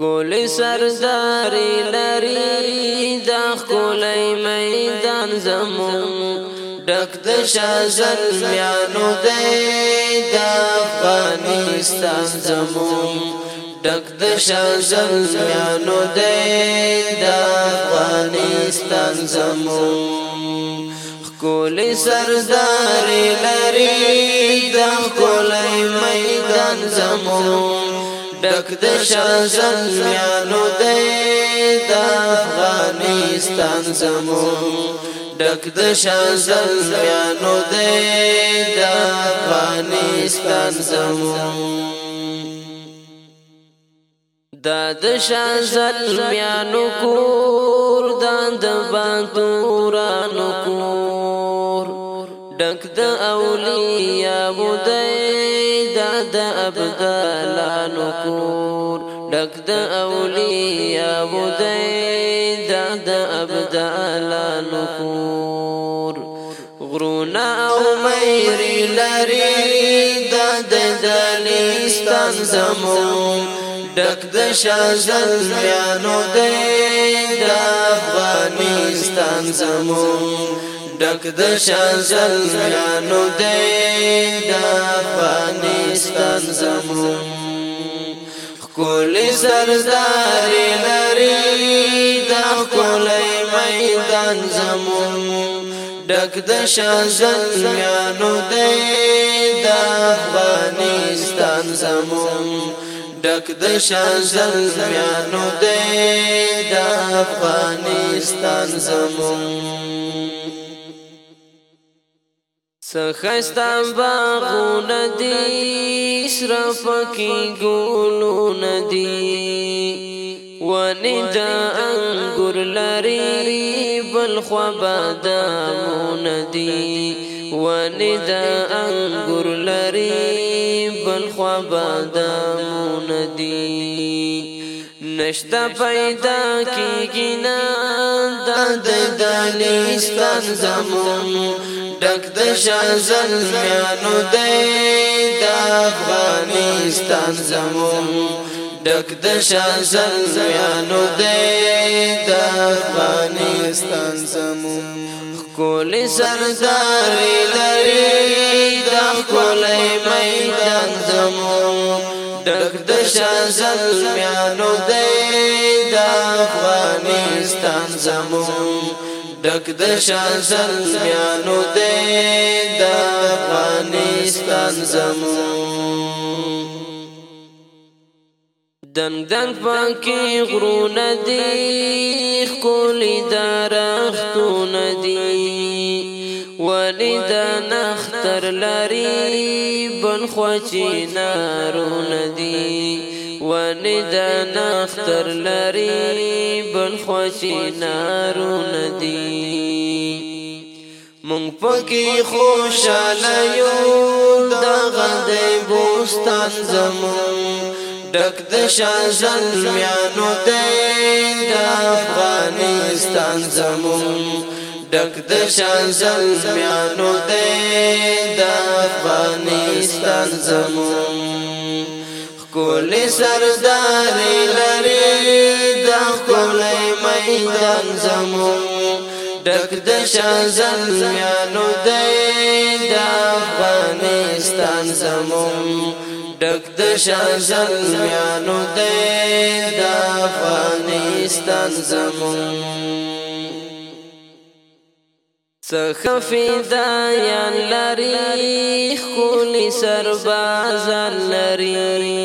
کولی سرداری لري دا کولی میدان زمون ډک د شازل میانو دی دا افغانستان زمون ډک د شازل میانو دی دا افغانستان زمون کولی سرداری لري دا کولی میدان زمون ډک د شازل میانو دی د افغانستان زمو ډک د شازل میانو دی د افغانستان زمو دا د شازل میانو کور دا د باندورانو کور ډک د اولیاء بودای دا د ابدالانو کور أولي د اولیاء بودای دا د ابدالانو کور غرونا او ميري لري دا د دلستان زمون ډک د شازل یانو د افغانستان زمون ډک د شان زلمیانو دی د افغانستان زمون کول سردار لري د کول میدان زمون ډک د شان زلمیانو دی د افغانستان زمون ډک د شان زلمیانو دی د افغانستان زمون سخستا باغو ندی اسرفکی گولو ندی ونی دا انگور لری بلخوا بادامو ندی ونی دا انگور لری بلخوا بادامو ندی نشتا پیدا کیږي نه د دالستان زمون ډک د شازل میانو دی د افغانستان زمون ډک د شازل میانو دی د افغانستان زمون کول سردار لري د کولې میدان زمون ډک د شازل میانو دی د افغانستان زمون ډک د شازل میانو دی د افغانستان زمون دنګ دنګ پاکي غرونه دي خولي دارختونه دي ولی دا نختر لري بن خوچی نارو ندی ولی دا نختر لري بن خوچی نارو ندی مونږ پکې خوشاله یو دا غندې بوستان زمون ډک د شان زلمیانو دی د افغانستان زمون ټک د شان زلمیانو دې د افغانستان زمون کول سردار لري د خپل میدان زمون ټک د شان زلمیانو دې د افغانستان زمون ټک د شان زلمیانو دې د افغانستان زمون څخه فدا یا لري خولي سرباز لري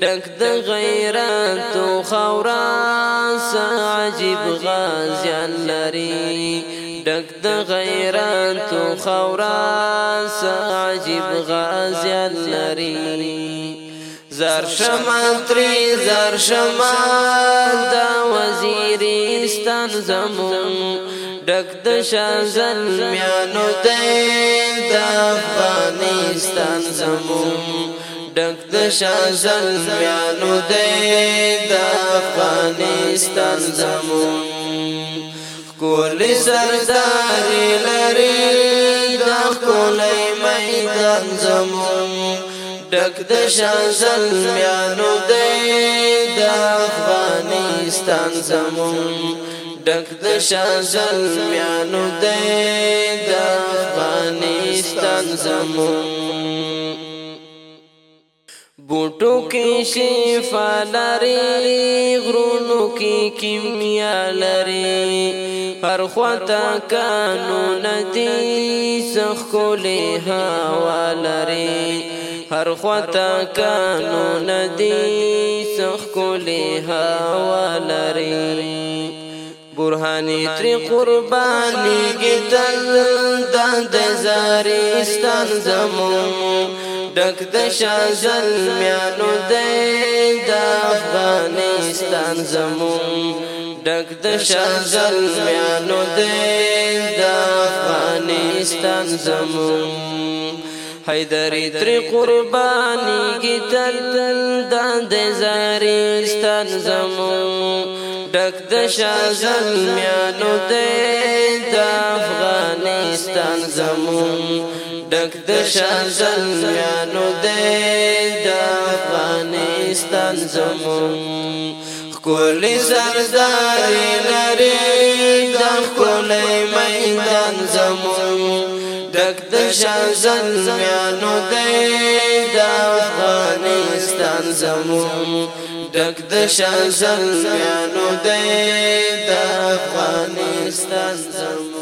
ډک د غیرت او خورا عجیب غازیان لري ډک د غیرت او خورا عجیب غازیان لري زر شمان تری زر شمان دا وزیرستان زمون ډک د شازن میانو دې د افغانستان زموم ډک د شازن میانو دې د افغانستان زموم کول سردار لري د کول میدان زموم ډک د شازن میانو دې د افغانستان زموم ډک د شازل میانو دی د افغانستان زمون بوټو کې شفا لري غرونو کې کیمیا لري هر خواته قانون دي سخولې هوا لري هر خواته قانون دي سخولې هوا لري برهانی تري قرباني قتل ده دزاري زاریستان زمون ډک د شازل دي دې د افغانستان زمون ډک د شازل میانو دې د افغانستان زمون حیدری تری قربانی گتل دا د زاریستان زمون ډک د شازل میانو دې د افغانستان زمون ډک د شازل میانو دې د افغانستان زمون کولی سردار لري د کولی میدان زمون ډک د شازل میانو دی د افغانستان زمو ډک د شازل میانو دی د افغانستان زمو